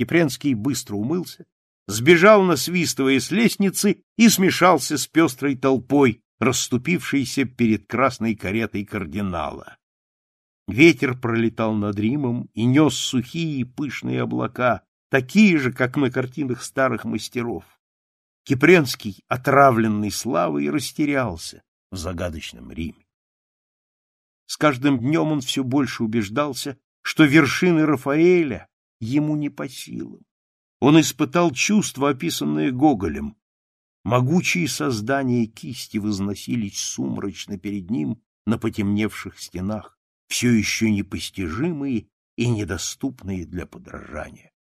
Кипренский быстро умылся, сбежал, насвистывая с лестницы, и смешался с пестрой толпой, расступившейся перед красной каретой кардинала. Ветер пролетал над Римом и нес сухие пышные облака, такие же, как на картинах старых мастеров. Кипренский, отравленный славой, растерялся в загадочном Риме. С каждым днем он все больше убеждался, что вершины Рафаэля ему не по силам. Он испытал чувство, описанное Гоголем. Могучие создания кисти возносились сумрачно перед ним на потемневших стенах, все еще непостижимые и недоступные для подражания.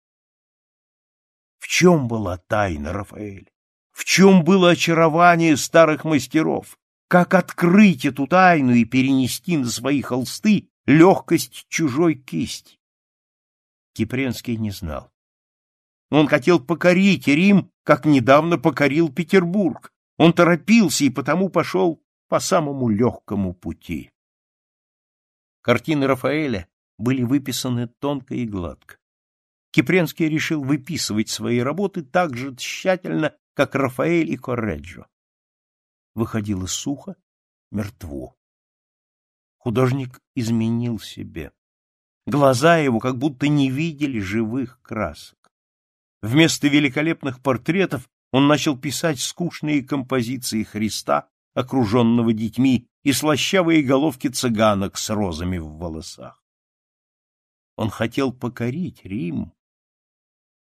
В чем была тайна Рафаэль? В чем было очарование старых мастеров? Как открыть эту тайну и перенести на свои холсты легкость чужой кисти? Кипренский не знал. Он хотел покорить Рим, как недавно покорил Петербург. Он торопился и потому пошел по самому легкому пути. Картины Рафаэля были выписаны тонко и гладко. Кипренский решил выписывать свои работы так же тщательно, как Рафаэль и Корреджо. Выходило сухо, мертво. Художник изменил себе. Глаза его как будто не видели живых красок. Вместо великолепных портретов он начал писать скучные композиции Христа, окруженного детьми, и слащавые головки цыганок с розами в волосах. Он хотел покорить Рим,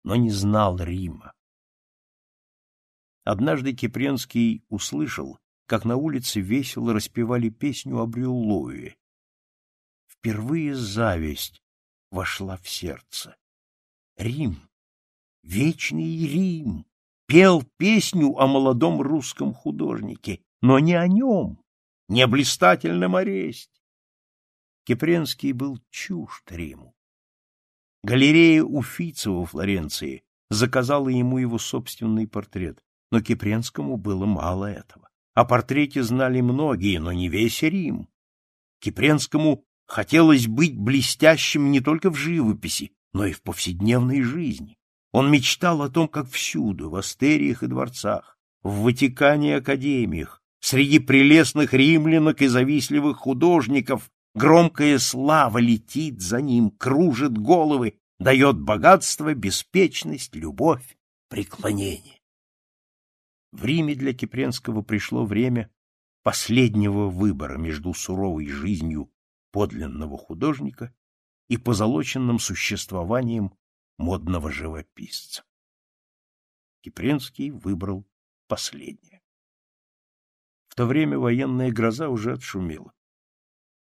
но не знал Рима. Однажды Кипренский услышал, как на улице весело распевали песню о Брюллове, впервые зависть вошла в сердце. Рим, вечный Рим, пел песню о молодом русском художнике, но не о нем, не о блистательном аресте. Кипренский был чужд Риму. Галерея Уфица во Флоренции заказала ему его собственный портрет, но Кипренскому было мало этого. О портрете знали многие, но не весь Рим. Кипренскому Хотелось быть блестящим не только в живописи, но и в повседневной жизни. Он мечтал о том, как всюду, в астериях и дворцах, в Ватикане и академиях, среди прелестных римлянок и завистливых художников громкая слава летит за ним, кружит головы, дает богатство, беспечность, любовь, преклонение. В Риме для Кипренского пришло время последнего выбора между суровой жизнью подлинного художника и позолоченным существованием модного живописца. Кипренский выбрал последнее. В то время военная гроза уже отшумела.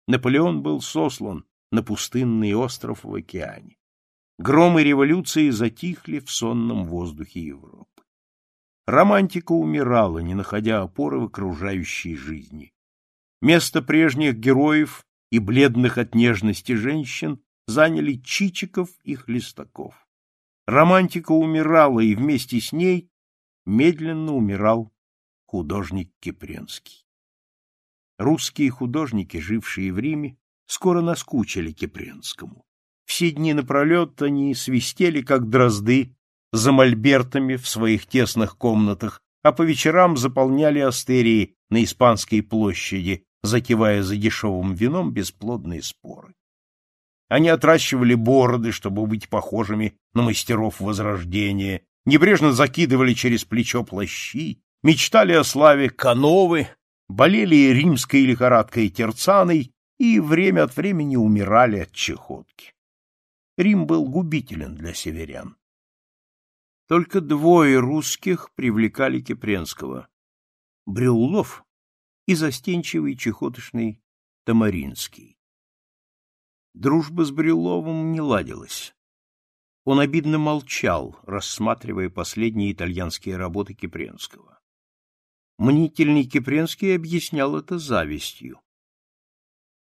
Наполеон был сослан на пустынный остров в океане. Громы революции затихли в сонном воздухе Европы. Романтика умирала, не находя опоры в окружающей жизни. Место прежних героев и бледных от нежности женщин заняли Чичиков и Хлестаков. Романтика умирала, и вместе с ней медленно умирал художник Кипренский. Русские художники, жившие в Риме, скоро наскучили Кипренскому. Все дни напролет они свистели, как дрозды, за мольбертами в своих тесных комнатах, а по вечерам заполняли астерии на Испанской площади, закивая за дешевым вином бесплодные споры. Они отращивали бороды, чтобы быть похожими на мастеров Возрождения, небрежно закидывали через плечо плащи, мечтали о славе Кановы, болели римской лихорадкой Терцаной и время от времени умирали от чехотки. Рим был губителен для северян. Только двое русских привлекали Кипренского. Брюллов, и застенчивый чехотошный Тамаринский. Дружба с Брюловым не ладилась. Он обидно молчал, рассматривая последние итальянские работы Кипренского. Мнительный Кипренский объяснял это завистью.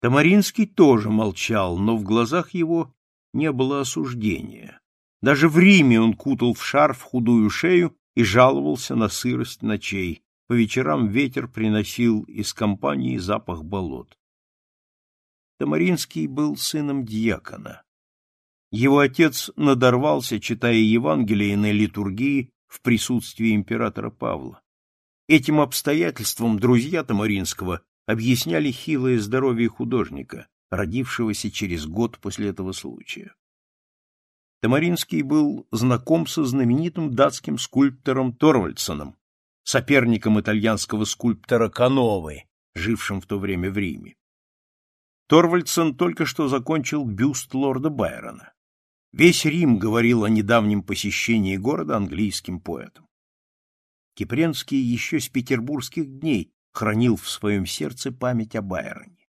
Тамаринский тоже молчал, но в глазах его не было осуждения. Даже в Риме он кутал в шарф худую шею и жаловался на сырость ночей. По вечерам ветер приносил из компании запах болот. Тамаринский был сыном дьякона. Его отец надорвался, читая Евангелие на литургии в присутствии императора Павла. Этим обстоятельством друзья Тамаринского объясняли хилое здоровье художника, родившегося через год после этого случая. Тамаринский был знаком со знаменитым датским скульптором Торвальдсоном, соперником итальянского скульптора Кановы, жившим в то время в Риме. Торвальдсен только что закончил бюст лорда Байрона. Весь Рим говорил о недавнем посещении города английским поэтом. Кипренский еще с петербургских дней хранил в своем сердце память о Байроне.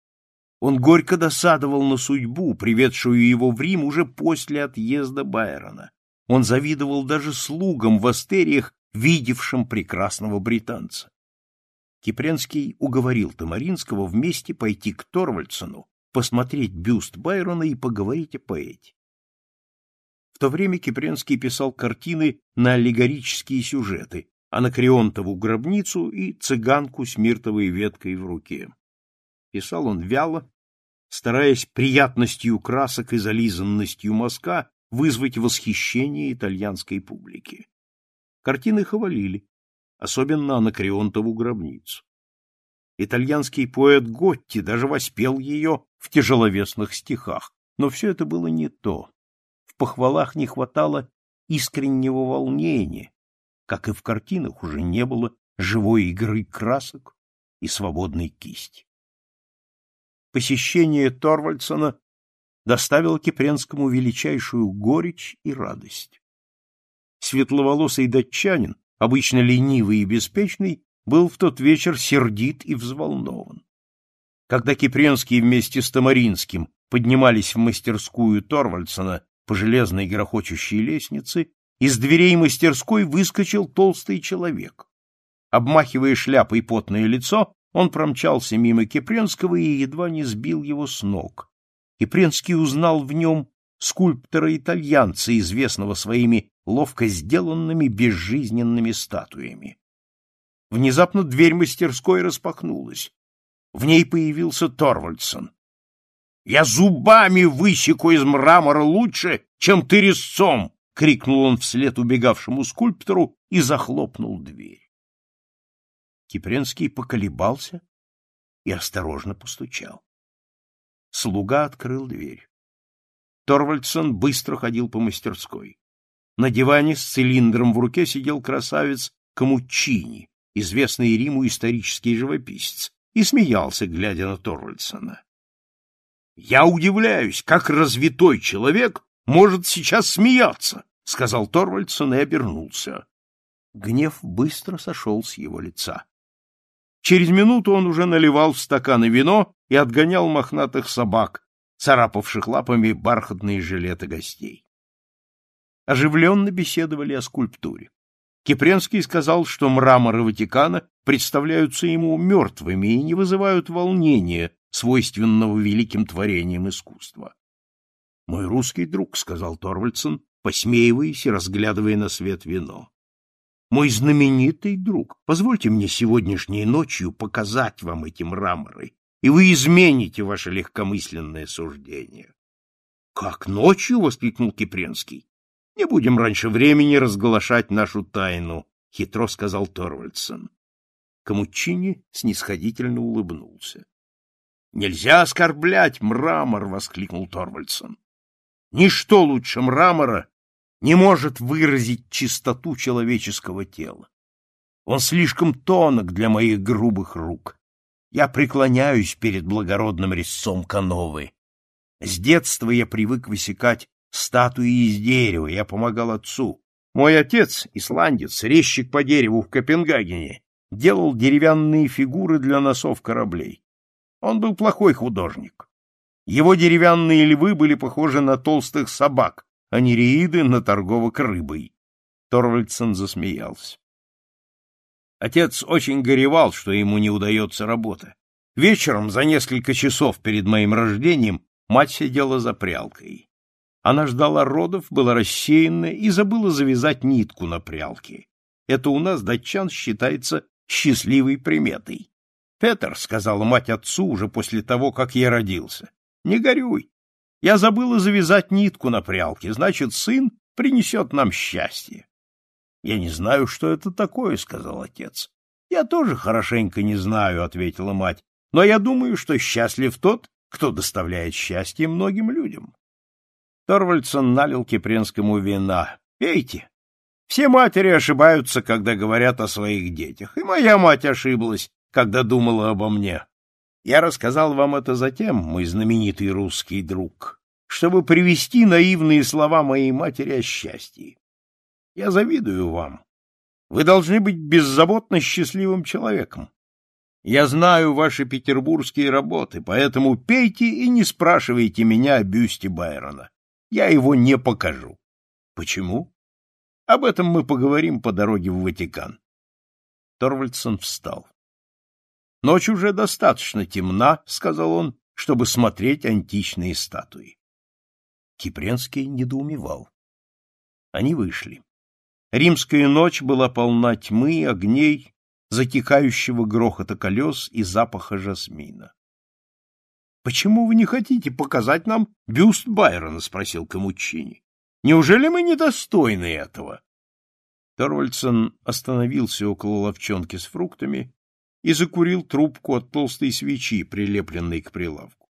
Он горько досадовал на судьбу, приведшую его в Рим уже после отъезда Байрона. Он завидовал даже слугам в Астериях, видевшим прекрасного британца. Кипренский уговорил Тамаринского вместе пойти к Торвальдсону, посмотреть бюст Байрона и поговорить о поэте. В то время Кипренский писал картины на аллегорические сюжеты, а на Крионтову гробницу и цыганку с миртовой веткой в руке. Писал он вяло, стараясь приятностью красок и зализанностью мазка вызвать восхищение итальянской публики. Картины хвалили, особенно Анакреонтову гробницу. Итальянский поэт Готти даже воспел ее в тяжеловесных стихах, но все это было не то. В похвалах не хватало искреннего волнения, как и в картинах уже не было живой игры красок и свободной кисти. Посещение Торвальдсона доставило Кипренскому величайшую горечь и радость светловолосый датчанин, обычно ленивый и беспечный, был в тот вечер сердит и взволнован. Когда Кипренский вместе с Тамаринским поднимались в мастерскую Торвальдсона по железной грохочущей лестнице, из дверей мастерской выскочил толстый человек. Обмахивая шляпой потное лицо, он промчался мимо Кипренского и едва не сбил его с ног. Кипренский узнал в нем скульптора-итальянца, известного своими ловко сделанными безжизненными статуями. Внезапно дверь мастерской распахнулась. В ней появился Торвальдсон. — Я зубами высеку из мрамора лучше, чем ты резцом! — крикнул он вслед убегавшему скульптору и захлопнул дверь. Кипренский поколебался и осторожно постучал. Слуга открыл дверь. Торвальдсон быстро ходил по мастерской. На диване с цилиндром в руке сидел красавец Камучини, известный Риму исторический живописец, и смеялся, глядя на Торвальдсона. «Я удивляюсь, как развитой человек может сейчас смеяться!» — сказал Торвальдсон и обернулся. Гнев быстро сошел с его лица. Через минуту он уже наливал в стаканы вино и отгонял мохнатых собак, царапавших лапами бархатные жилеты гостей оживленно беседовали о скульптуре. Кипренский сказал, что мраморы Ватикана представляются ему мертвыми и не вызывают волнения, свойственного великим творениям искусства. — Мой русский друг, — сказал Торвальдсен, посмеиваясь и разглядывая на свет вино. — Мой знаменитый друг, позвольте мне сегодняшней ночью показать вам эти мраморы, и вы измените ваше легкомысленное суждение. — Как ночью? — воскликнул Кипренский. Не будем раньше времени разглашать нашу тайну, — хитро сказал Торвальдсон. Камучини снисходительно улыбнулся. — Нельзя оскорблять мрамор! — воскликнул Торвальдсон. — Ничто лучше мрамора не может выразить чистоту человеческого тела. Он слишком тонок для моих грубых рук. Я преклоняюсь перед благородным резцом Кановы. С детства я привык высекать статуи из дерева, я помогал отцу. Мой отец, исландец, резчик по дереву в Копенгагене, делал деревянные фигуры для носов кораблей. Он был плохой художник. Его деревянные львы были похожи на толстых собак, а нереиды — на торговок рыбой. Торвальдсен засмеялся. Отец очень горевал, что ему не удается работа. Вечером, за несколько часов перед моим рождением, мать сидела за прялкой. Она ждала родов, была рассеянна и забыла завязать нитку на прялке. Это у нас, датчан, считается счастливой приметой. Петр — сказала мать отцу уже после того, как я родился, — «не горюй. Я забыла завязать нитку на прялке, значит, сын принесет нам счастье». «Я не знаю, что это такое», — сказал отец. «Я тоже хорошенько не знаю», — ответила мать, — «но я думаю, что счастлив тот, кто доставляет счастье многим людям». Торвальдсон налил кипринскому вина. «Пейте! Все матери ошибаются, когда говорят о своих детях, и моя мать ошиблась, когда думала обо мне. Я рассказал вам это затем, мой знаменитый русский друг, чтобы привести наивные слова моей матери о счастье. Я завидую вам. Вы должны быть беззаботно счастливым человеком. Я знаю ваши петербургские работы, поэтому пейте и не спрашивайте меня о бюсте Байрона я его не покажу. Почему? Об этом мы поговорим по дороге в Ватикан. Торвальдсон встал. Ночь уже достаточно темна, сказал он, чтобы смотреть античные статуи. Кипренский недоумевал. Они вышли. Римская ночь была полна тьмы, огней, затекающего грохота колес и запаха жасмина. — Почему вы не хотите показать нам бюст Байрона? — спросил Камучини. — Неужели мы недостойны этого? Торвальдсен остановился около ловчонки с фруктами и закурил трубку от толстой свечи, прилепленной к прилавку.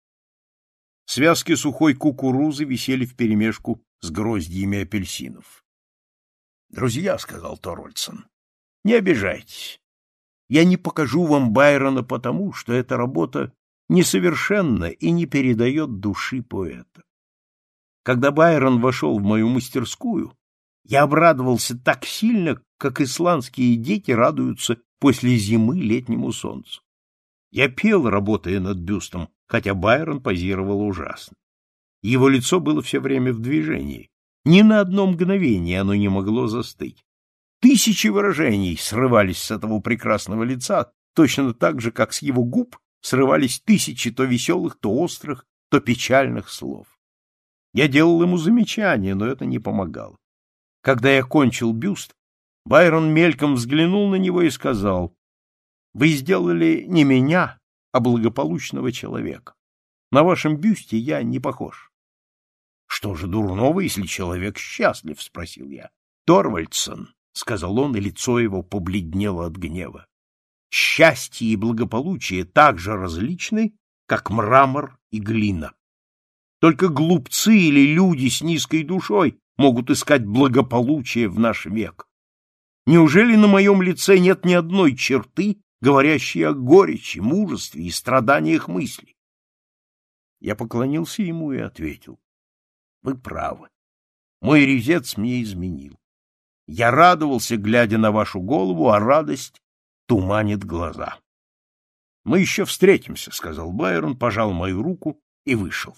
Связки сухой кукурузы висели вперемешку с гроздьями апельсинов. — Друзья, — сказал Торвальдсен, — не обижайтесь. Я не покажу вам Байрона потому, что эта работа несовершенно и не передает души поэта. Когда Байрон вошел в мою мастерскую, я обрадовался так сильно, как исландские дети радуются после зимы летнему солнцу. Я пел, работая над бюстом, хотя Байрон позировал ужасно. Его лицо было все время в движении. Ни на одно мгновение оно не могло застыть. Тысячи выражений срывались с этого прекрасного лица, точно так же, как с его губ срывались тысячи то веселых, то острых, то печальных слов. Я делал ему замечания, но это не помогало. Когда я кончил бюст, Байрон мельком взглянул на него и сказал, «Вы сделали не меня, а благополучного человека. На вашем бюсте я не похож». «Что же дурного, если человек счастлив?» — спросил я. «Торвальдсон», — сказал он, и лицо его побледнело от гнева счастье и благополучие так же различны, как мрамор и глина. Только глупцы или люди с низкой душой могут искать благополучие в наш век. Неужели на моем лице нет ни одной черты, говорящей о горечи, мужестве и страданиях мыслей? Я поклонился ему и ответил. Вы правы. Мой резец мне изменил. Я радовался, глядя на вашу голову, а радость туманит глаза. — Мы еще встретимся, — сказал Байрон, пожал мою руку и вышел.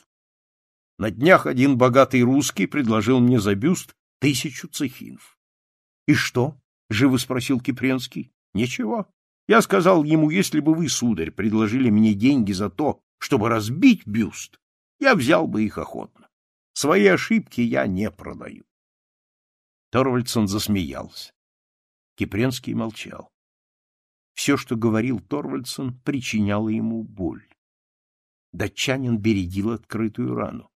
На днях один богатый русский предложил мне за бюст тысячу цехинов. — И что? — живо спросил Кипренский. — Ничего. Я сказал ему, если бы вы, сударь, предложили мне деньги за то, чтобы разбить бюст, я взял бы их охотно. Свои ошибки я не продаю. Торвальдсон засмеялся. Кипренский молчал. Все, что говорил Торвальдсон, причиняло ему боль. Датчанин бередил открытую рану.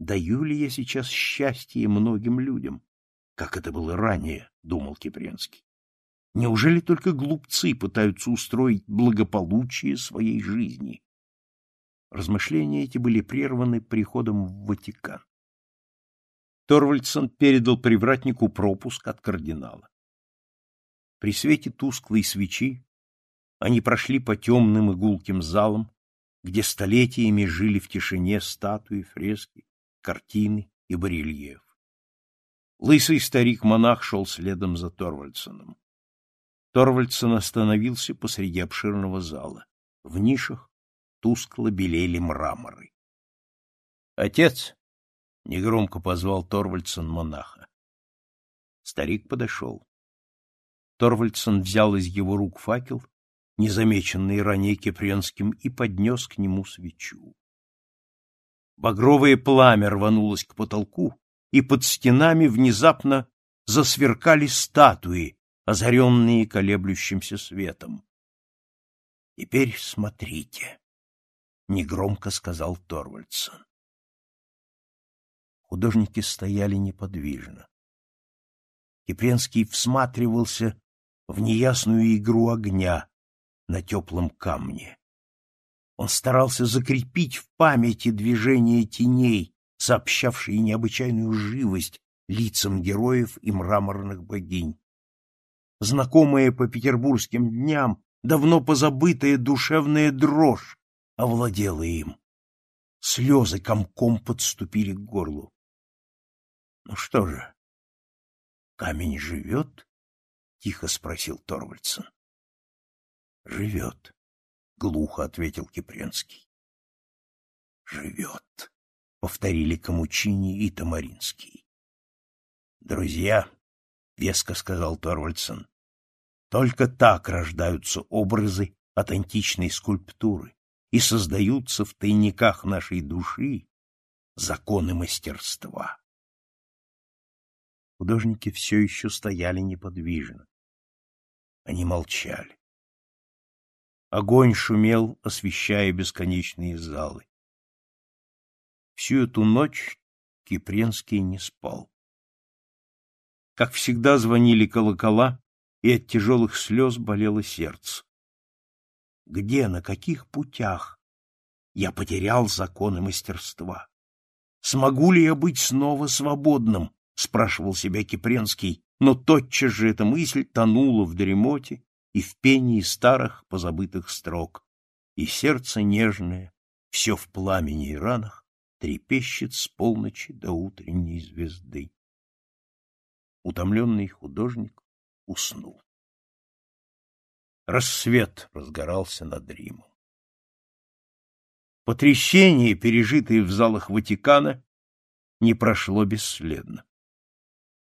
«Даю ли я сейчас счастье многим людям, как это было ранее?» — думал Кипренский. «Неужели только глупцы пытаются устроить благополучие своей жизни?» Размышления эти были прерваны приходом в Ватикан. Торвальдсон передал привратнику пропуск от кардинала. При свете тусклой свечи они прошли по темным и гулким залам, где столетиями жили в тишине статуи, фрески, картины и барельеф. Лысый старик-монах шел следом за Торвальдсоном. Торвальдсон остановился посреди обширного зала. В нишах тускло белели мраморы. «Отец!» — негромко позвал Торвальдсон монаха. Старик подошел. Торвальдсон взял из его рук факел, незамеченный ранее Кипренским, и поднес к нему свечу. Багровое пламя рванулось к потолку, и под стенами внезапно засверкали статуи, озаренные колеблющимся светом. — Теперь смотрите, — негромко сказал Торвальдсон. Художники стояли неподвижно. Кипренский всматривался в неясную игру огня на теплом камне. Он старался закрепить в памяти движение теней, сообщавшие необычайную живость лицам героев и мраморных богинь. Знакомая по петербургским дням, давно позабытая душевная дрожь овладела им. Слезы комком подступили к горлу. Ну что же, камень живет? тихо спросил Торвальдсон. Живет, глухо ответил Кипренский. Живет, повторили Камучини и Тамаринский. Друзья, веско сказал Торвальдсон, только так рождаются образы от античной скульптуры и создаются в тайниках нашей души законы мастерства. Художники все еще стояли неподвижно. Они молчали. Огонь шумел, освещая бесконечные залы. Всю эту ночь Кипренский не спал. Как всегда звонили колокола, и от тяжелых слез болело сердце. Где, на каких путях я потерял законы мастерства? Смогу ли я быть снова свободным? — спрашивал себя Кипренский, но тотчас же эта мысль тонула в дремоте и в пении старых позабытых строк, и сердце нежное, все в пламени и ранах, трепещет с полночи до утренней звезды. Утомленный художник уснул. Рассвет разгорался над Римом. Потрясение, пережитое в залах Ватикана, не прошло бесследно.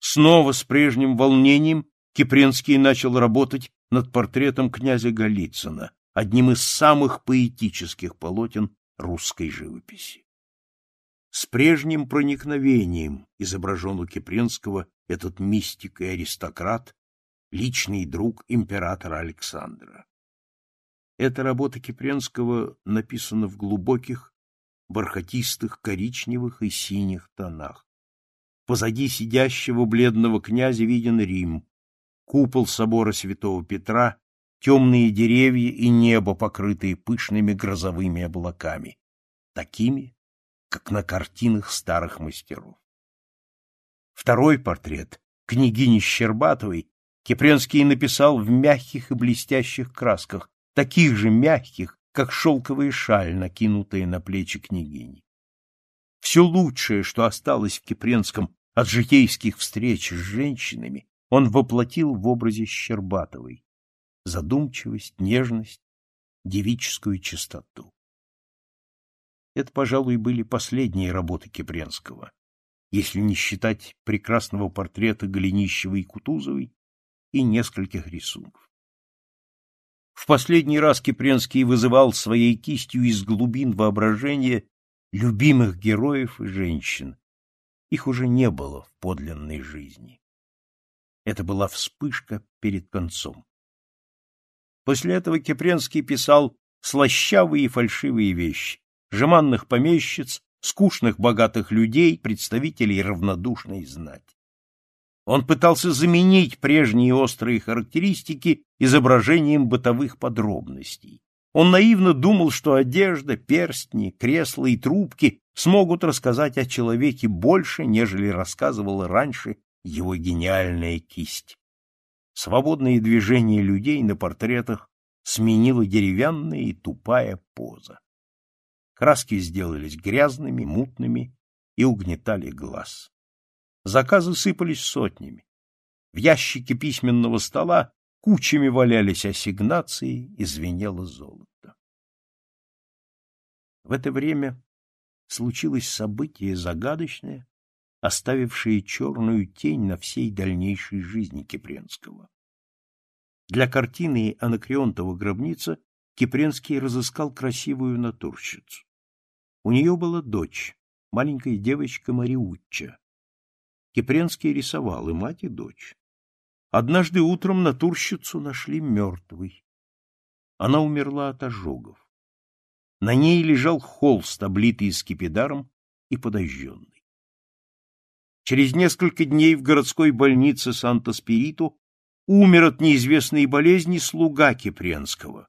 Снова с прежним волнением Кипренский начал работать над портретом князя Голицына, одним из самых поэтических полотен русской живописи. С прежним проникновением изображен у Кипренского этот мистик и аристократ, личный друг императора Александра. Эта работа Кипренского написана в глубоких, бархатистых, коричневых и синих тонах. Позади сидящего бледного князя виден Рим, купол собора святого Петра, темные деревья и небо, покрытые пышными грозовыми облаками, такими, как на картинах старых мастеров. Второй портрет, княгини Щербатовой, Кипренский написал в мягких и блестящих красках, таких же мягких, как шелковая шаль, накинутая на плечи княгини. Все лучшее, что осталось в Кипренском от житейских встреч с женщинами, он воплотил в образе Щербатовой — задумчивость, нежность, девическую чистоту. Это, пожалуй, были последние работы Кипренского, если не считать прекрасного портрета Голенищева и Кутузовой и нескольких рисунков. В последний раз Кипренский вызывал своей кистью из глубин воображения любимых героев и женщин. Их уже не было в подлинной жизни. Это была вспышка перед концом. После этого Кипренский писал слащавые и фальшивые вещи, жеманных помещиц, скучных богатых людей, представителей равнодушной знати. Он пытался заменить прежние острые характеристики изображением бытовых подробностей. Он наивно думал, что одежда, перстни, кресла и трубки смогут рассказать о человеке больше, нежели рассказывала раньше его гениальная кисть. Свободные движения людей на портретах сменила деревянная и тупая поза. Краски сделались грязными, мутными и угнетали глаз. Заказы сыпались сотнями. В ящике письменного стола кучами валялись ассигнации и звенело золото. В это время случилось событие загадочное, оставившее черную тень на всей дальнейшей жизни Кипренского. Для картины Анакреонтова гробница Кипренский разыскал красивую натурщицу. У нее была дочь, маленькая девочка Мариутча. Кипренский рисовал и мать, и дочь. Однажды утром натурщицу нашли мертвой. Она умерла от ожогов. На ней лежал холст, облитый скипидаром и подожженный. Через несколько дней в городской больнице Санта-Спириту умер от неизвестной болезни слуга Кипренского,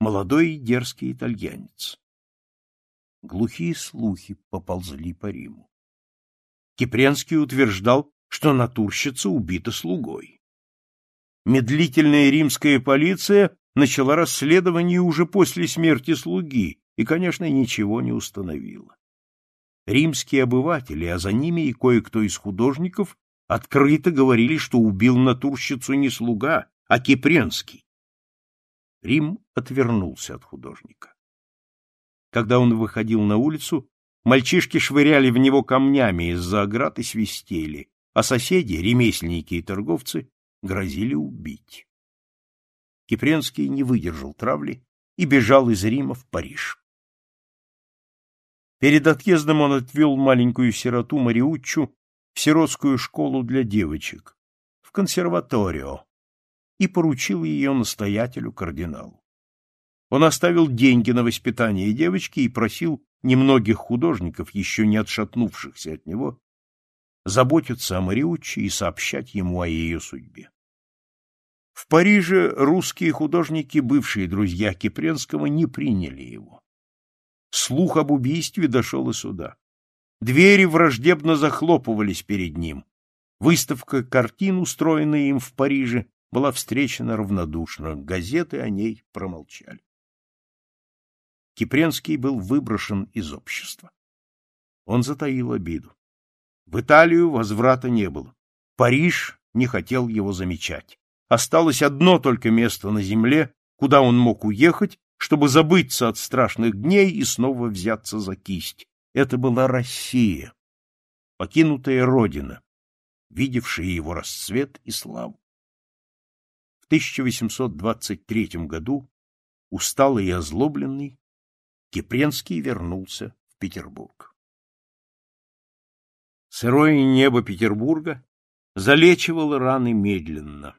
молодой и дерзкий итальянец. Глухие слухи поползли по Риму. Кипренский утверждал, что натурщица убита слугой. Медлительная римская полиция начала расследование уже после смерти слуги и, конечно, ничего не установила. Римские обыватели, а за ними и кое-кто из художников, открыто говорили, что убил натурщицу не слуга, а Кипренский. Рим отвернулся от художника. Когда он выходил на улицу, мальчишки швыряли в него камнями из-за оград и свистели, а соседи, ремесленники и торговцы, грозили убить. Кипренский не выдержал травли и бежал из Рима в Париж. Перед отъездом он отвел маленькую сироту Мариуччу в сиротскую школу для девочек, в консерваторио, и поручил ее настоятелю-кардиналу. Он оставил деньги на воспитание девочки и просил немногих художников, еще не отшатнувшихся от него, заботиться о Мариуччи и сообщать ему о ее судьбе. В Париже русские художники, бывшие друзья Кипренского, не приняли его. Слух об убийстве дошел и сюда. Двери враждебно захлопывались перед ним. Выставка картин, устроенная им в Париже, была встречена равнодушно, газеты о ней промолчали. Кипренский был выброшен из общества. Он затаил обиду. В Италию возврата не было. Париж не хотел его замечать. Осталось одно только место на земле, куда он мог уехать, чтобы забыться от страшных дней и снова взяться за кисть. Это была Россия, покинутая родина, видевшая его расцвет и славу. В 1823 году, усталый и озлобленный, Кипренский вернулся в Петербург. Сырое небо Петербурга залечивало раны медленно.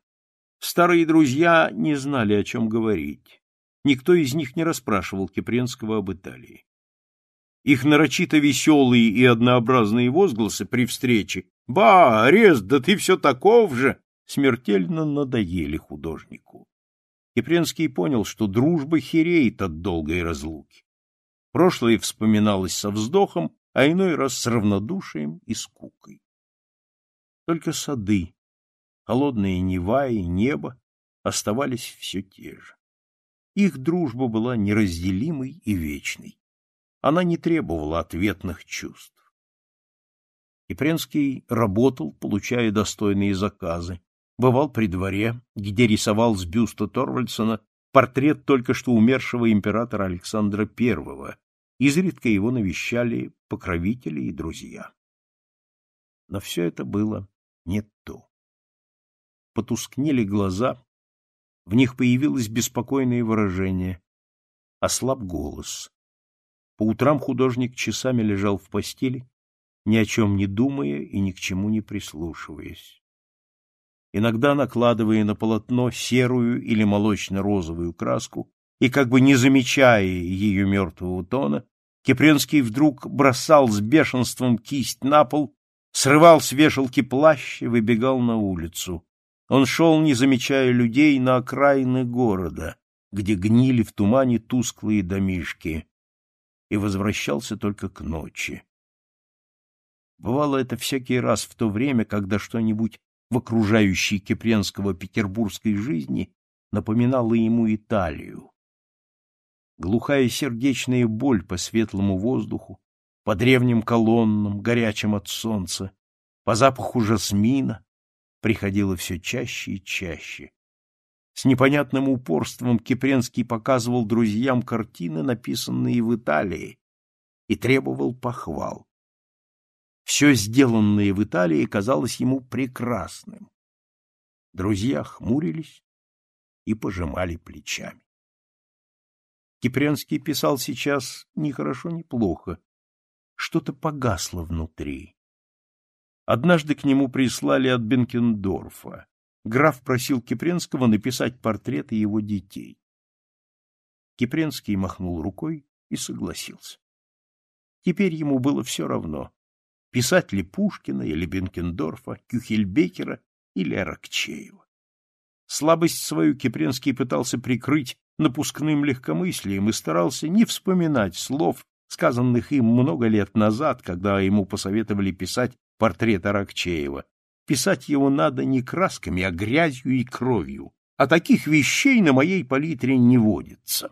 Старые друзья не знали, о чем говорить. Никто из них не расспрашивал Кипренского об Италии. Их нарочито веселые и однообразные возгласы при встрече «Ба, арест, да ты все таков же!» смертельно надоели художнику. Кипренский понял, что дружба хереет от долгой разлуки. Прошлое вспоминалось со вздохом, а иной раз с равнодушием и скукой. Только сады, холодные Нева и небо оставались все те же. Их дружба была неразделимой и вечной. Она не требовала ответных чувств. Ипренский работал, получая достойные заказы. Бывал при дворе, где рисовал с бюста Торвальдсона портрет только что умершего императора Александра I, Изредка его навещали покровители и друзья. Но все это было не то. Потускнели глаза, в них появилось беспокойное выражение, ослаб голос. По утрам художник часами лежал в постели, ни о чем не думая и ни к чему не прислушиваясь. Иногда накладывая на полотно серую или молочно-розовую краску и как бы не замечая ее мертвого тона, Кипренский вдруг бросал с бешенством кисть на пол, срывал с вешалки плащ и выбегал на улицу. Он шел, не замечая людей, на окраины города, где гнили в тумане тусклые домишки, и возвращался только к ночи. Бывало это всякий раз в то время, когда что-нибудь в окружающей Кипренского петербургской жизни напоминало ему Италию глухая сердечная боль по светлому воздуху, по древним колоннам, горячим от солнца, по запаху жасмина, приходила все чаще и чаще. С непонятным упорством Кипренский показывал друзьям картины, написанные в Италии, и требовал похвал. Все сделанное в Италии казалось ему прекрасным. Друзья хмурились и пожимали плечами. Кипренский писал сейчас ни хорошо, ни плохо. Что-то погасло внутри. Однажды к нему прислали от Бенкендорфа. Граф просил Кипренского написать портреты его детей. Кипренский махнул рукой и согласился. Теперь ему было все равно, писать ли Пушкина или Бенкендорфа, Кюхельбекера или Аракчеева. Слабость свою Кипренский пытался прикрыть напускным легкомыслием и старался не вспоминать слов, сказанных им много лет назад, когда ему посоветовали писать портрет Аракчеева. Писать его надо не красками, а грязью и кровью. А таких вещей на моей палитре не водится.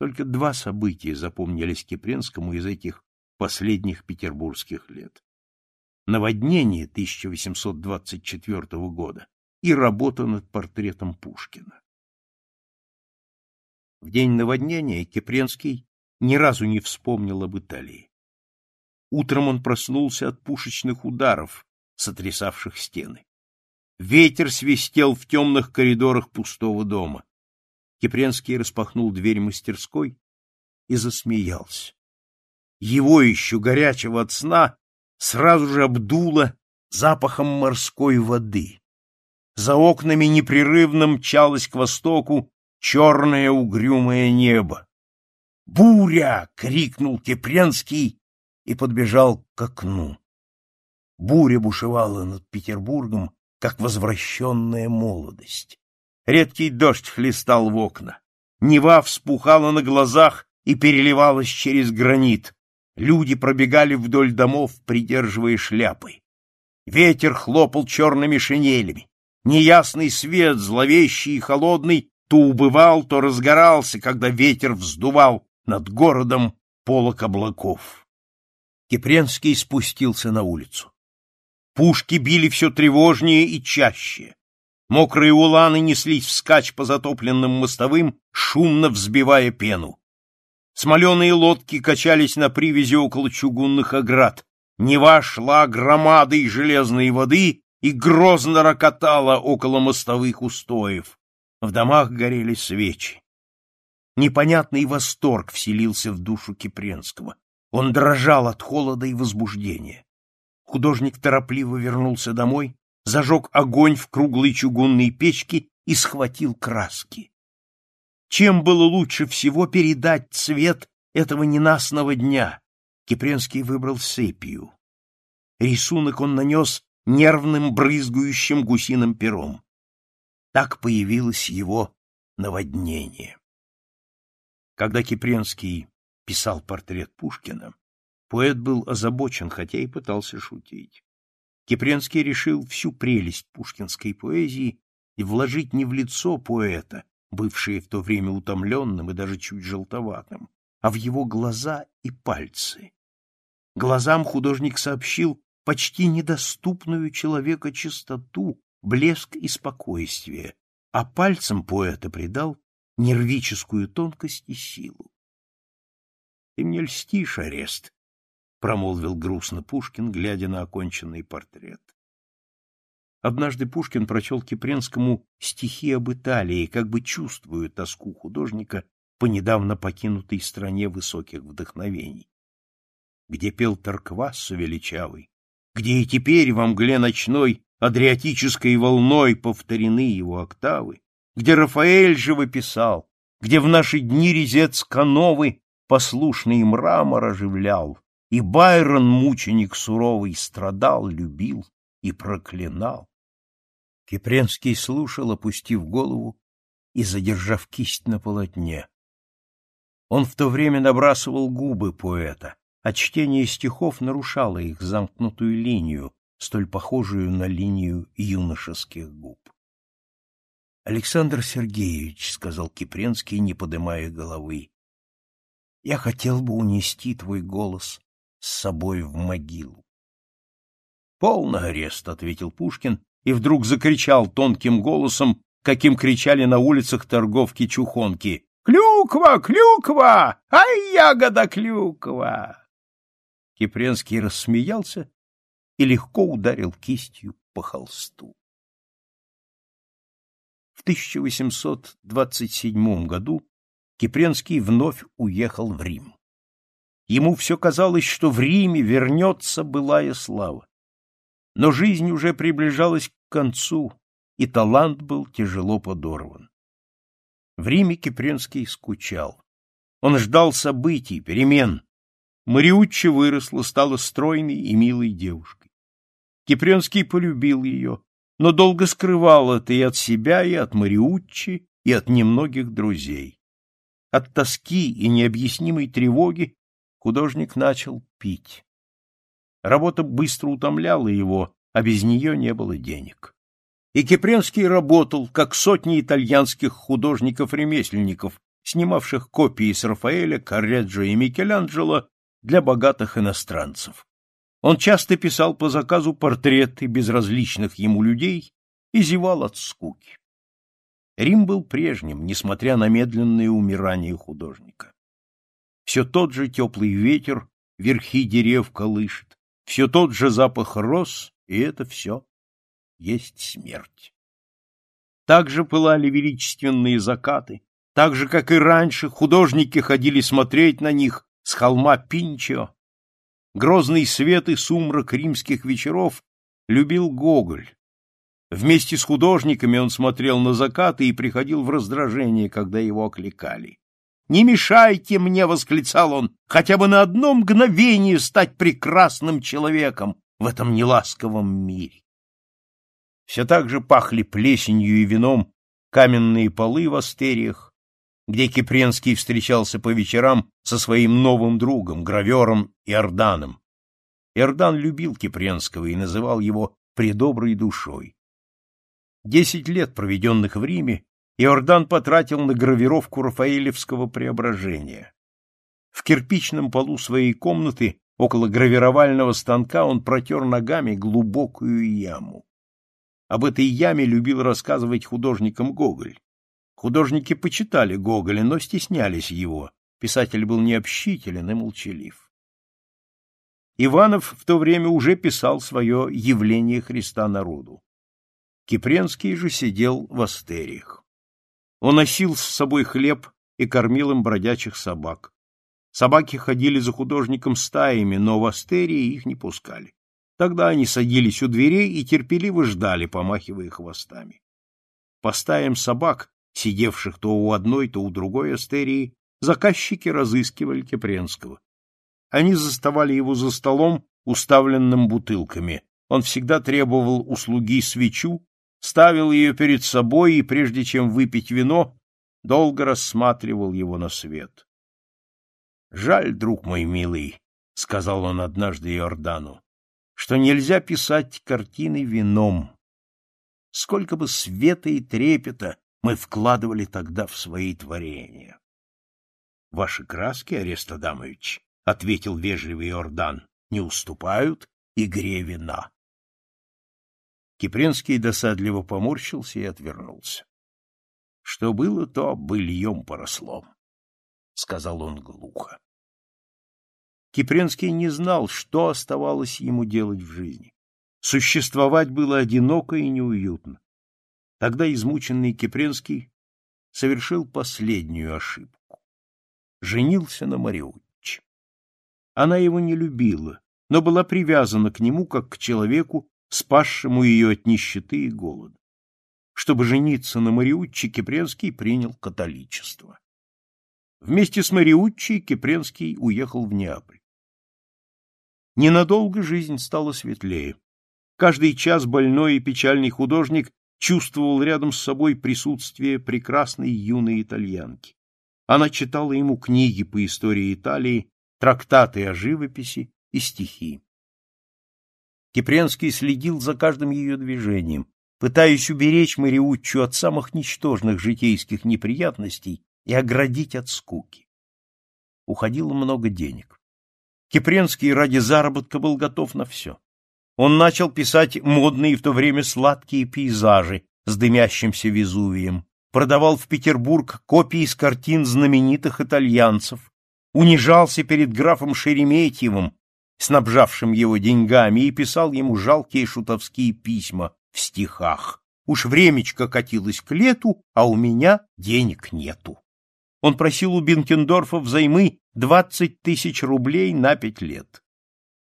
Только два события запомнились Кипренскому из этих последних петербургских лет. Наводнение 1824 года и работа над портретом Пушкина. В день наводнения Кипренский ни разу не вспомнил об Италии. Утром он проснулся от пушечных ударов, сотрясавших стены. Ветер свистел в темных коридорах пустого дома. Кипренский распахнул дверь мастерской и засмеялся. Его еще горячего от сна сразу же обдуло запахом морской воды. За окнами непрерывным чалось к востоку черное угрюмое небо. «Буря!» — крикнул Кипренский и подбежал к окну. Буря бушевала над Петербургом, как возвращенная молодость. Редкий дождь хлестал в окна. Нева вспухала на глазах и переливалась через гранит. Люди пробегали вдоль домов, придерживая шляпы. Ветер хлопал черными шинелями. Неясный свет, зловещий и холодный, то убывал, то разгорался, когда ветер вздувал над городом полок облаков. Кипренский спустился на улицу. Пушки били все тревожнее и чаще. Мокрые уланы неслись вскачь по затопленным мостовым, шумно взбивая пену. Смоленые лодки качались на привязи около чугунных оград. Нева шла громадой железной воды, и грозно рокотала около мостовых устоев. В домах горели свечи. Непонятный восторг вселился в душу Кипренского. Он дрожал от холода и возбуждения. Художник торопливо вернулся домой, зажег огонь в круглой чугунной печке и схватил краски. Чем было лучше всего передать цвет этого ненастного дня? Кипренский выбрал сепию. Рисунок он нанес нервным брызгающим гусиным пером. Так появилось его наводнение. Когда Кипренский писал портрет Пушкина, поэт был озабочен, хотя и пытался шутить. Кипренский решил всю прелесть пушкинской поэзии и вложить не в лицо поэта, бывшее в то время утомленным и даже чуть желтоватым, а в его глаза и пальцы. Глазам художник сообщил, почти недоступную человека чистоту, блеск и спокойствие, а пальцем поэта придал нервическую тонкость и силу. — Ты мне льстишь, арест, — промолвил грустно Пушкин, глядя на оконченный портрет. Однажды Пушкин прочел Кипренскому стихи об Италии, как бы чувствуя тоску художника по недавно покинутой стране высоких вдохновений, где пел Тарквас величавый, где и теперь во мгле ночной адриатической волной повторены его октавы, где Рафаэль живописал, где в наши дни резец Кановы послушный мрамор оживлял, и Байрон, мученик суровый, страдал, любил и проклинал. Кипренский слушал, опустив голову и задержав кисть на полотне. Он в то время набрасывал губы поэта, а чтение стихов нарушало их замкнутую линию, столь похожую на линию юношеских губ. «Александр Сергеевич», — сказал Кипренский, не поднимая головы, — «я хотел бы унести твой голос с собой в могилу». Полный арест», — ответил Пушкин, и вдруг закричал тонким голосом, каким кричали на улицах торговки-чухонки. «Клюква! Клюква! Ай, ягода клюква!» Кипренский рассмеялся и легко ударил кистью по холсту. В 1827 году Кипренский вновь уехал в Рим. Ему все казалось, что в Риме вернется былая слава. Но жизнь уже приближалась к концу, и талант был тяжело подорван. В Риме Кипренский скучал. Он ждал событий, перемен — Мариуччи выросла, стала стройной и милой девушкой. Кипренский полюбил ее, но долго скрывал это и от себя, и от Мариуччи, и от немногих друзей. От тоски и необъяснимой тревоги художник начал пить. Работа быстро утомляла его, а без нее не было денег. И Кипренский работал, как сотни итальянских художников-ремесленников, снимавших копии с Рафаэля, Корреджо и Микеланджело для богатых иностранцев. Он часто писал по заказу портреты безразличных ему людей и зевал от скуки. Рим был прежним, несмотря на медленное умирание художника. Все тот же теплый ветер верхи дерев колышет, все тот же запах роз, и это все есть смерть. Так же пылали величественные закаты, так же, как и раньше, художники ходили смотреть на них с холма Пинчо, грозный свет и сумрак римских вечеров любил Гоголь. Вместе с художниками он смотрел на закаты и приходил в раздражение, когда его окликали. «Не мешайте мне!» — восклицал он. «Хотя бы на одно мгновение стать прекрасным человеком в этом неласковом мире!» Все так же пахли плесенью и вином каменные полы в астериях, где Кипренский встречался по вечерам со своим новым другом, гравером Иорданом. Иордан любил Кипренского и называл его «предоброй душой». Десять лет, проведенных в Риме, Иордан потратил на гравировку Рафаэлевского преображения. В кирпичном полу своей комнаты около гравировального станка он протер ногами глубокую яму. Об этой яме любил рассказывать художникам Гоголь. Художники почитали Гоголя, но стеснялись его. Писатель был необщителен и молчалив. Иванов в то время уже писал свое «Явление Христа народу». Кипренский же сидел в астериях. Он носил с собой хлеб и кормил им бродячих собак. Собаки ходили за художником стаями, но в астерии их не пускали. Тогда они садились у дверей и терпеливо ждали, помахивая хвостами. По стаям собак сидевших то у одной, то у другой астерии, заказчики разыскивали Кипренского. Они заставали его за столом, уставленным бутылками. Он всегда требовал услуги свечу, ставил ее перед собой и, прежде чем выпить вино, долго рассматривал его на свет. — Жаль, друг мой милый, — сказал он однажды Иордану, — что нельзя писать картины вином. Сколько бы света и трепета мы вкладывали тогда в свои творения. — Ваши краски, Арест Адамович, — ответил вежливый Иордан, — не уступают игре вина. Кипренский досадливо поморщился и отвернулся. — Что было, то быльем поросло, — сказал он глухо. Кипренский не знал, что оставалось ему делать в жизни. Существовать было одиноко и неуютно. Тогда измученный Кипренский совершил последнюю ошибку. Женился на Мариутче. Она его не любила, но была привязана к нему как к человеку, спасшему ее от нищеты и голода. Чтобы жениться на Мариутче, Кипренский принял католичество. Вместе с Мариутчи Кипренский уехал в Неаполь. Ненадолго жизнь стала светлее. Каждый час больной и печальный художник чувствовал рядом с собой присутствие прекрасной юной итальянки. Она читала ему книги по истории Италии, трактаты о живописи и стихи. Кипренский следил за каждым ее движением, пытаясь уберечь Мариуччу от самых ничтожных житейских неприятностей и оградить от скуки. Уходило много денег. Кипренский ради заработка был готов на все он начал писать модные в то время сладкие пейзажи с дымящимся Везувием, продавал в Петербург копии из картин знаменитых итальянцев, унижался перед графом Шереметьевым, снабжавшим его деньгами, и писал ему жалкие шутовские письма в стихах. Уж времечко катилось к лету, а у меня денег нету. Он просил у Бинкендорфа взаймы 20 тысяч рублей на пять лет.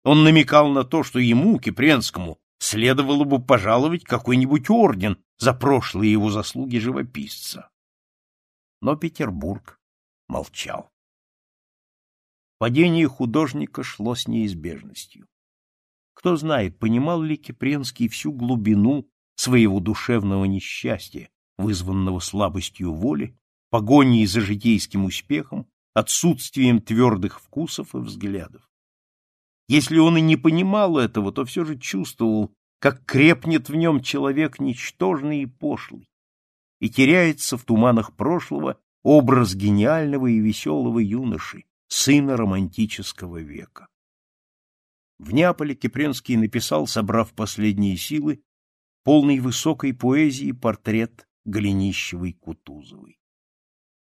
Он намекал на то, что ему, Кипренскому, следовало бы пожаловать какой-нибудь орден за прошлые его заслуги живописца. Но Петербург молчал. Падение художника шло с неизбежностью. Кто знает, понимал ли Кипренский всю глубину своего душевного несчастья, вызванного слабостью воли, погоней за житейским успехом, отсутствием твердых вкусов и взглядов. Если он и не понимал этого, то все же чувствовал, как крепнет в нем человек ничтожный и пошлый, и теряется в туманах прошлого образ гениального и веселого юноши, сына романтического века. В Неаполе Кипренский написал, собрав последние силы, полный высокой поэзии портрет Голенищевой-Кутузовой.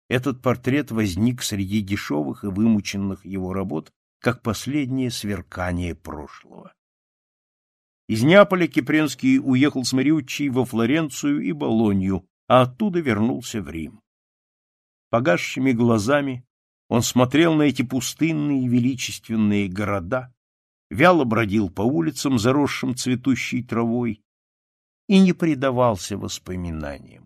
Этот портрет возник среди дешевых и вымученных его работ как последнее сверкание прошлого. Из Неаполя Кипренский уехал с Мариуччи во Флоренцию и Болонью, а оттуда вернулся в Рим. Погасшими глазами он смотрел на эти пустынные величественные города, вяло бродил по улицам, заросшим цветущей травой, и не предавался воспоминаниям.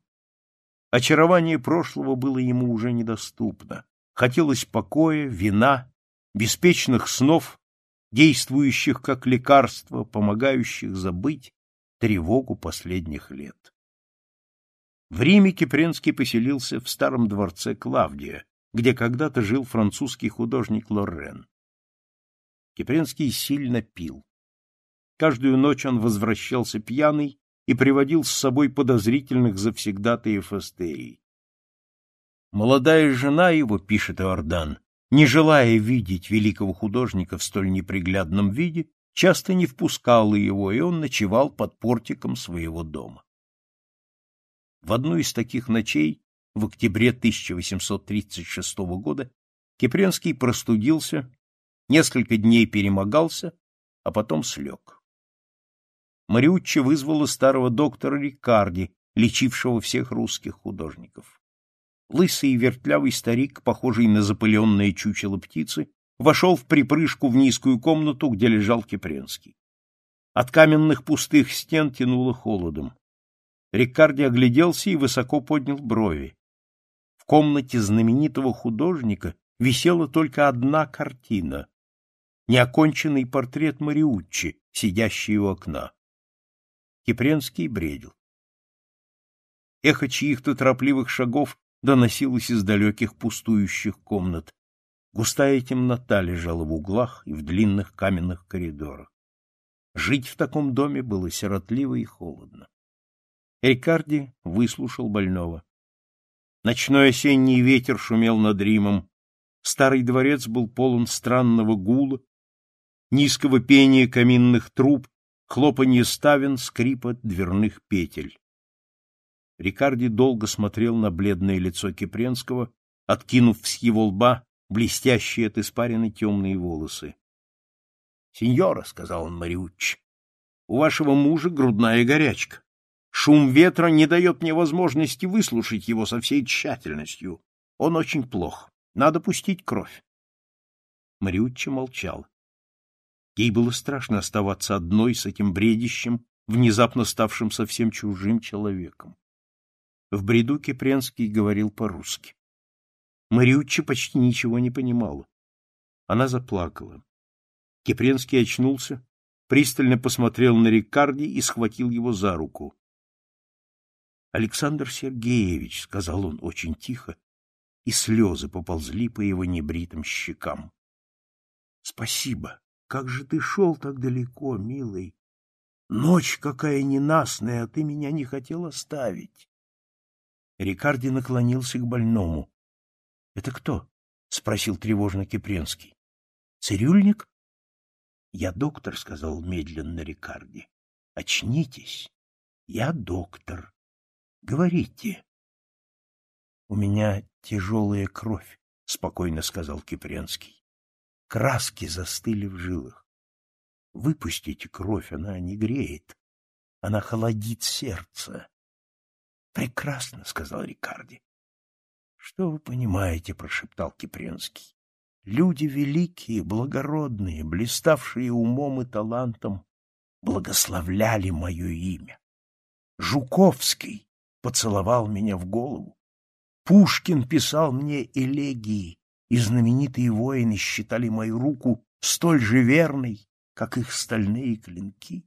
Очарование прошлого было ему уже недоступно. Хотелось покоя, вина беспечных снов, действующих как лекарство, помогающих забыть тревогу последних лет. В Риме Кипренский поселился в старом дворце Клавдия, где когда-то жил французский художник Лорен. Кипренский сильно пил. Каждую ночь он возвращался пьяный и приводил с собой подозрительных завсегдатаев эстерий. Молодая жена его, пишет Иордан, не желая видеть великого художника в столь неприглядном виде, часто не впускала его, и он ночевал под портиком своего дома. В одну из таких ночей в октябре 1836 года Кипренский простудился, несколько дней перемогался, а потом слег. Мариуччи вызвала старого доктора Рикарди, лечившего всех русских художников лысый и вертлявый старик, похожий на запыленное чучело птицы, вошел в припрыжку в низкую комнату, где лежал Кипренский. От каменных пустых стен тянуло холодом. Рикарди огляделся и высоко поднял брови. В комнате знаменитого художника висела только одна картина — неоконченный портрет Мариуччи, сидящий у окна. Кипренский бредил. Эхо чьих-то торопливых шагов доносилось из далеких пустующих комнат. Густая темнота лежала в углах и в длинных каменных коридорах. Жить в таком доме было сиротливо и холодно. Рикарди выслушал больного. Ночной осенний ветер шумел над Римом. Старый дворец был полон странного гула, низкого пения каминных труб, хлопанья ставен, скрипа дверных петель. Рикарди долго смотрел на бледное лицо Кипренского, откинув с его лба блестящие от испарины темные волосы. — Сеньора, — сказал он Мариуч, — у вашего мужа грудная горячка. Шум ветра не дает мне возможности выслушать его со всей тщательностью. Он очень плох. Надо пустить кровь. Мариуччи молчал. Ей было страшно оставаться одной с этим бредищем, внезапно ставшим совсем чужим человеком. В бреду Кипренский говорил по-русски. Мариуччи почти ничего не понимала. Она заплакала. Кипренский очнулся, пристально посмотрел на Рикарди и схватил его за руку. — Александр Сергеевич, — сказал он очень тихо, и слезы поползли по его небритым щекам. — Спасибо. Как же ты шел так далеко, милый? Ночь какая ненастная, а ты меня не хотел оставить. Рикарди наклонился к больному. — Это кто? — спросил тревожно Кипренский. — Цирюльник? — Я доктор, — сказал медленно Рикарди. — Очнитесь. Я доктор. Говорите. — У меня тяжелая кровь, — спокойно сказал Кипренский. Краски застыли в жилах. Выпустите кровь, она не греет. Она холодит сердце. Прекрасно, сказал Рикарди. Что вы понимаете, прошептал Кипренский. Люди великие, благородные, блиставшие умом и талантом, благословляли мое имя. Жуковский поцеловал меня в голову. Пушкин писал мне элегии, и знаменитые воины считали мою руку столь же верной, как их стальные клинки.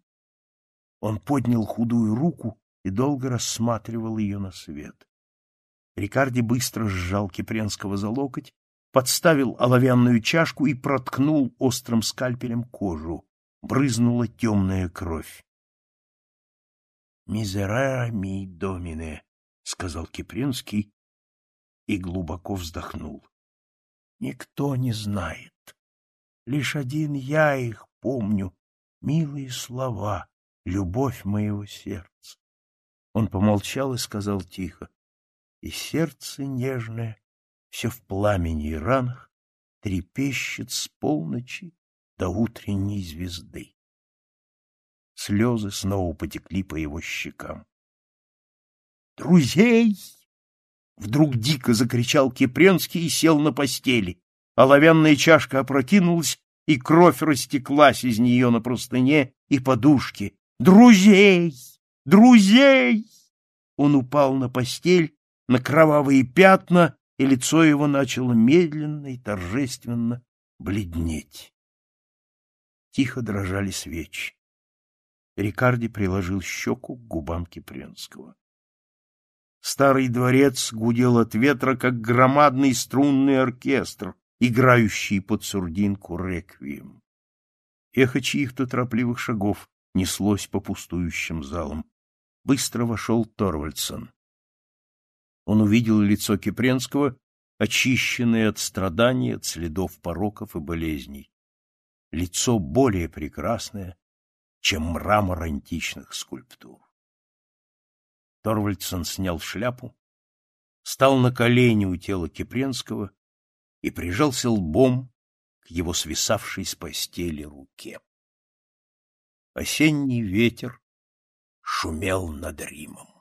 Он поднял худую руку и долго рассматривал ее на свет. Рикарди быстро сжал Кипренского за локоть, подставил оловянную чашку и проткнул острым скальпелем кожу. Брызнула темная кровь. «Мизерера ми домине», — сказал Кипренский, и глубоко вздохнул. «Никто не знает. Лишь один я их помню, милые слова, любовь моего сердца. Он помолчал и сказал тихо, и сердце нежное, все в пламени и ранах, трепещет с полночи до утренней звезды. Слезы снова потекли по его щекам. «Друзей!» Вдруг дико закричал Кипренский и сел на постели. Оловянная чашка опрокинулась, и кровь растеклась из нее на простыне и подушке. «Друзей!» друзей!» Он упал на постель, на кровавые пятна, и лицо его начало медленно и торжественно бледнеть. Тихо дрожали свечи. Рикарди приложил щеку к губам Кипренского. Старый дворец гудел от ветра, как громадный струнный оркестр, играющий под сурдинку реквием. Эхо чьих-то торопливых шагов неслось по пустующим залам быстро вошел Торвальдсон. Он увидел лицо Кипренского, очищенное от страданий, от следов пороков и болезней. Лицо более прекрасное, чем мрамор античных скульптур. Торвальдсон снял шляпу, стал на колени у тела Кипренского и прижался лбом к его свисавшей с постели руке. Осенний ветер шумел над Римом.